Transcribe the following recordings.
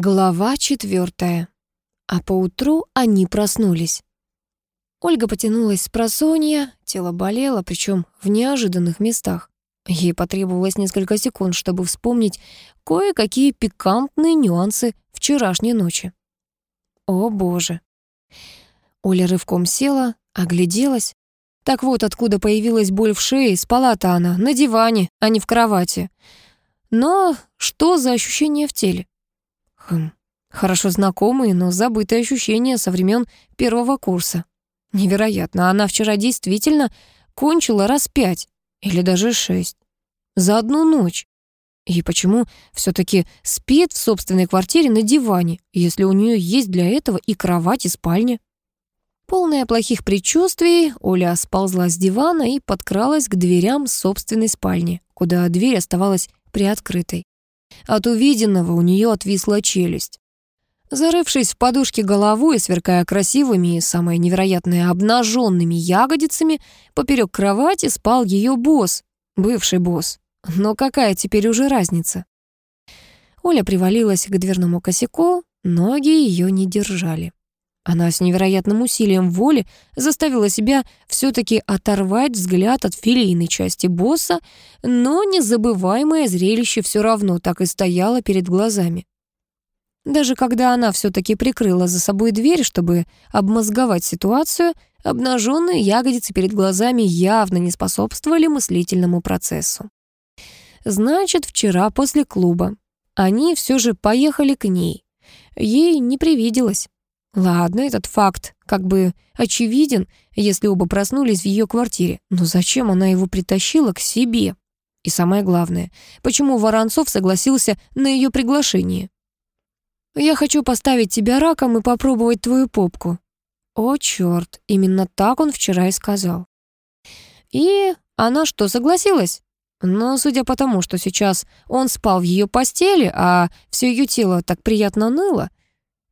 Глава четвертая. А поутру они проснулись. Ольга потянулась с просонья, тело болело, причем в неожиданных местах. Ей потребовалось несколько секунд, чтобы вспомнить кое-какие пикантные нюансы вчерашней ночи. О боже. Оля рывком села, огляделась. Так вот, откуда появилась боль в шее, спала-то она на диване, а не в кровати. Но что за ощущение в теле? Хорошо знакомые, но забытые ощущения со времен первого курса. Невероятно, она вчера действительно кончила раз пять или даже шесть. За одну ночь. И почему все таки спит в собственной квартире на диване, если у нее есть для этого и кровать, и спальня? Полная плохих предчувствий, Оля сползла с дивана и подкралась к дверям собственной спальни, куда дверь оставалась приоткрытой. От увиденного у нее отвисла челюсть. Зарывшись в подушки головой сверкая красивыми и, самое невероятное, обнаженными ягодицами, поперек кровати спал ее босс, бывший босс. Но какая теперь уже разница? Оля привалилась к дверному косяку, ноги ее не держали. Она с невероятным усилием воли заставила себя все-таки оторвать взгляд от филейной части босса, но незабываемое зрелище все равно так и стояло перед глазами. Даже когда она все-таки прикрыла за собой дверь, чтобы обмозговать ситуацию, обнаженные ягодицы перед глазами явно не способствовали мыслительному процессу. Значит, вчера после клуба они все же поехали к ней. Ей не привиделось. Ладно, этот факт как бы очевиден, если оба проснулись в ее квартире. Но зачем она его притащила к себе? И самое главное, почему Воронцов согласился на ее приглашение? «Я хочу поставить тебя раком и попробовать твою попку». О, черт, именно так он вчера и сказал. И она что, согласилась? Но судя по тому, что сейчас он спал в ее постели, а все ее тело так приятно ныло,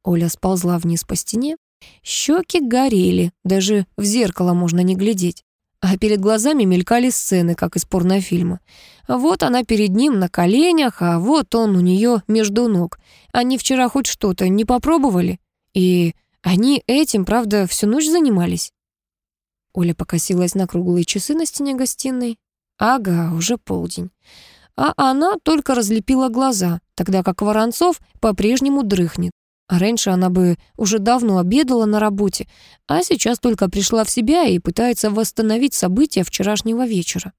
Оля сползла вниз по стене. Щеки горели, даже в зеркало можно не глядеть. А перед глазами мелькали сцены, как из порнофильма. Вот она перед ним на коленях, а вот он у нее между ног. Они вчера хоть что-то не попробовали? И они этим, правда, всю ночь занимались? Оля покосилась на круглые часы на стене гостиной. Ага, уже полдень. А она только разлепила глаза, тогда как Воронцов по-прежнему дрыхнет. А раньше она бы уже давно обедала на работе, а сейчас только пришла в себя и пытается восстановить события вчерашнего вечера.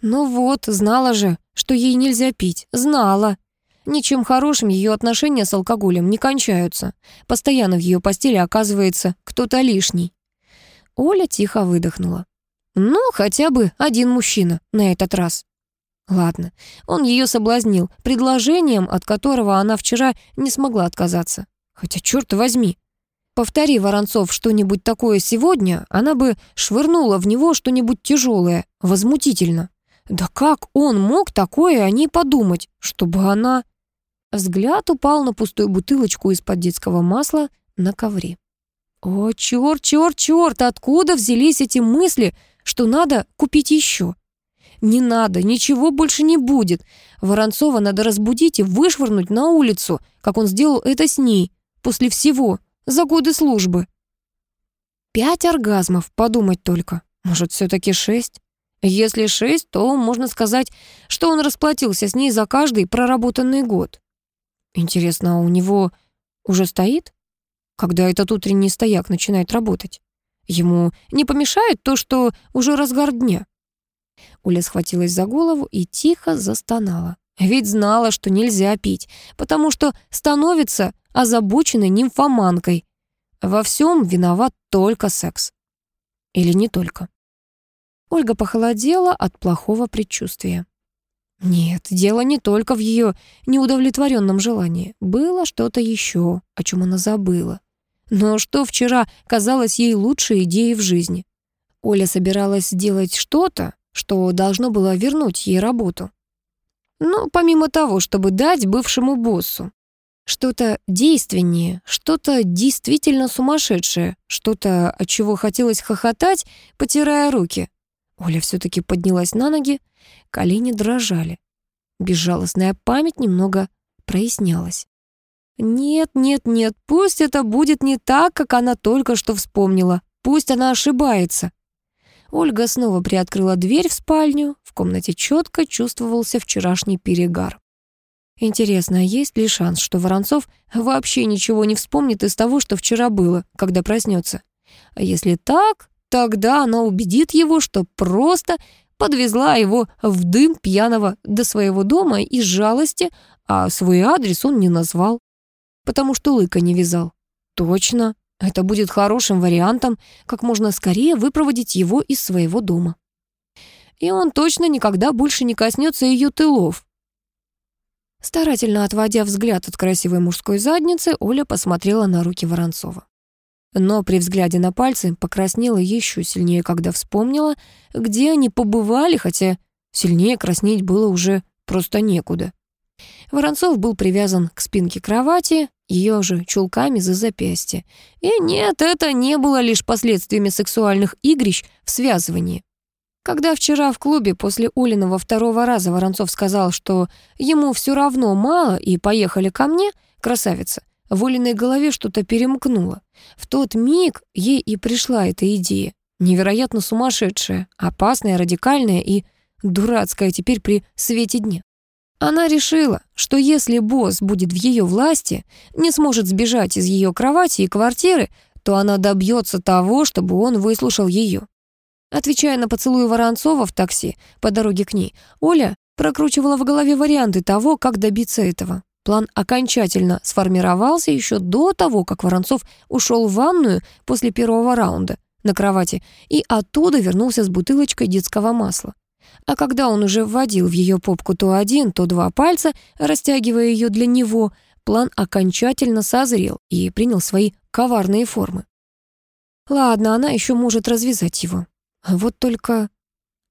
Ну вот, знала же, что ей нельзя пить. Знала. Ничем хорошим ее отношения с алкоголем не кончаются. Постоянно в ее постели оказывается кто-то лишний. Оля тихо выдохнула. Ну, хотя бы один мужчина на этот раз. Ладно, он ее соблазнил предложением, от которого она вчера не смогла отказаться. Хотя, черт возьми, повтори Воронцов что-нибудь такое сегодня, она бы швырнула в него что-нибудь тяжелое, возмутительно. Да как он мог такое о ней подумать, чтобы она... Взгляд упал на пустую бутылочку из-под детского масла на ковре. О, черт, черт, черт, откуда взялись эти мысли, что надо купить еще? Не надо, ничего больше не будет. Воронцова надо разбудить и вышвырнуть на улицу, как он сделал это с ней, после всего, за годы службы. Пять оргазмов, подумать только. Может, все таки шесть? Если шесть, то можно сказать, что он расплатился с ней за каждый проработанный год. Интересно, а у него уже стоит? Когда этот утренний стояк начинает работать? Ему не помешает то, что уже разгар дня? Оля схватилась за голову и тихо застонала. Ведь знала, что нельзя пить, потому что становится озабоченной нимфоманкой. Во всем виноват только секс. Или не только. Ольга похолодела от плохого предчувствия. Нет, дело не только в ее неудовлетворенном желании. Было что-то еще, о чем она забыла. Но что вчера казалось ей лучшей идеей в жизни? Оля собиралась сделать что-то, что должно было вернуть ей работу. Ну, помимо того, чтобы дать бывшему боссу. Что-то действеннее, что-то действительно сумасшедшее, что-то, от чего хотелось хохотать, потирая руки. Оля все-таки поднялась на ноги, колени дрожали. Безжалостная память немного прояснялась. Нет, нет, нет, пусть это будет не так, как она только что вспомнила. Пусть она ошибается. Ольга снова приоткрыла дверь в спальню. В комнате четко чувствовался вчерашний перегар. Интересно, а есть ли шанс, что Воронцов вообще ничего не вспомнит из того, что вчера было, когда проснется? А если так, тогда она убедит его, что просто подвезла его в дым пьяного до своего дома из жалости, а свой адрес он не назвал, потому что лыка не вязал. Точно, это будет хорошим вариантом, как можно скорее выпроводить его из своего дома. И он точно никогда больше не коснется ее тылов. Старательно отводя взгляд от красивой мужской задницы, Оля посмотрела на руки Воронцова. Но при взгляде на пальцы покраснела еще сильнее, когда вспомнила, где они побывали, хотя сильнее краснеть было уже просто некуда. Воронцов был привязан к спинке кровати, ее же чулками за запястье. И нет, это не было лишь последствиями сексуальных игрищ в связывании. Когда вчера в клубе после Олиного второго раза Воронцов сказал, что ему все равно мало и поехали ко мне, красавица, в Олиной голове что-то перемкнуло. В тот миг ей и пришла эта идея. Невероятно сумасшедшая, опасная, радикальная и дурацкая теперь при свете дня. Она решила, что если босс будет в ее власти, не сможет сбежать из ее кровати и квартиры, то она добьется того, чтобы он выслушал ее. Отвечая на поцелуй Воронцова в такси по дороге к ней, Оля прокручивала в голове варианты того, как добиться этого. План окончательно сформировался еще до того, как Воронцов ушел в ванную после первого раунда на кровати и оттуда вернулся с бутылочкой детского масла. А когда он уже вводил в ее попку то один, то два пальца, растягивая ее для него, план окончательно созрел и принял свои коварные формы. Ладно, она еще может развязать его. Вот только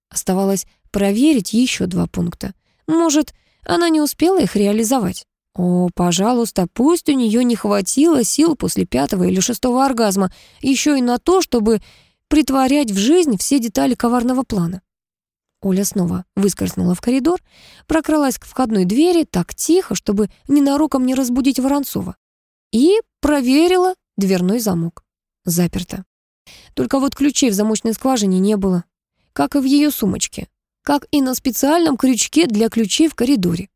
оставалось проверить еще два пункта. Может, она не успела их реализовать? О, пожалуйста, пусть у нее не хватило сил после пятого или шестого оргазма еще и на то, чтобы притворять в жизнь все детали коварного плана. Оля снова выскользнула в коридор, прокралась к входной двери так тихо, чтобы ненароком не разбудить Воронцова, и проверила дверной замок. Заперто. Только вот ключей в замочной скважине не было, как и в ее сумочке, как и на специальном крючке для ключей в коридоре.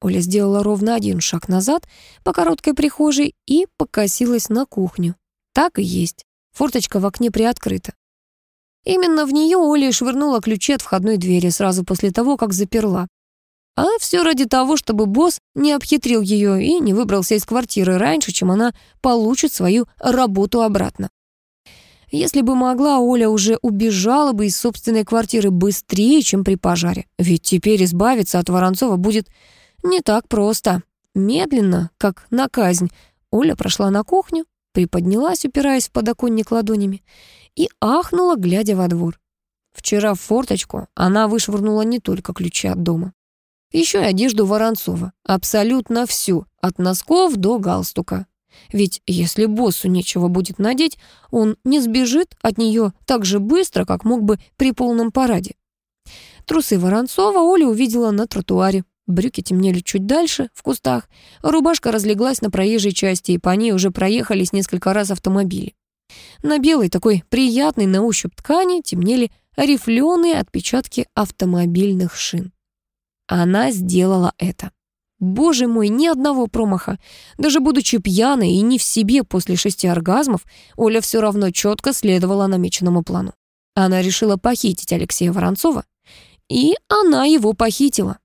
Оля сделала ровно один шаг назад по короткой прихожей и покосилась на кухню. Так и есть. Форточка в окне приоткрыта. Именно в нее Оля швырнула ключи от входной двери сразу после того, как заперла. А все ради того, чтобы босс не обхитрил ее и не выбрался из квартиры раньше, чем она получит свою работу обратно. Если бы могла, Оля уже убежала бы из собственной квартиры быстрее, чем при пожаре. Ведь теперь избавиться от Воронцова будет не так просто. Медленно, как на казнь, Оля прошла на кухню, приподнялась, упираясь в подоконник ладонями, и ахнула, глядя во двор. Вчера в форточку она вышвырнула не только ключи от дома. Еще и одежду Воронцова. Абсолютно всю, от носков до галстука. Ведь если боссу нечего будет надеть, он не сбежит от нее так же быстро, как мог бы при полном параде. Трусы Воронцова Оля увидела на тротуаре. Брюки темнели чуть дальше, в кустах. Рубашка разлеглась на проезжей части, и по ней уже проехались несколько раз автомобили. На белой, такой приятной на ощупь ткани темнели рифленые отпечатки автомобильных шин. Она сделала это. Боже мой, ни одного промаха. Даже будучи пьяной и не в себе после шести оргазмов, Оля все равно четко следовала намеченному плану. Она решила похитить Алексея Воронцова, и она его похитила.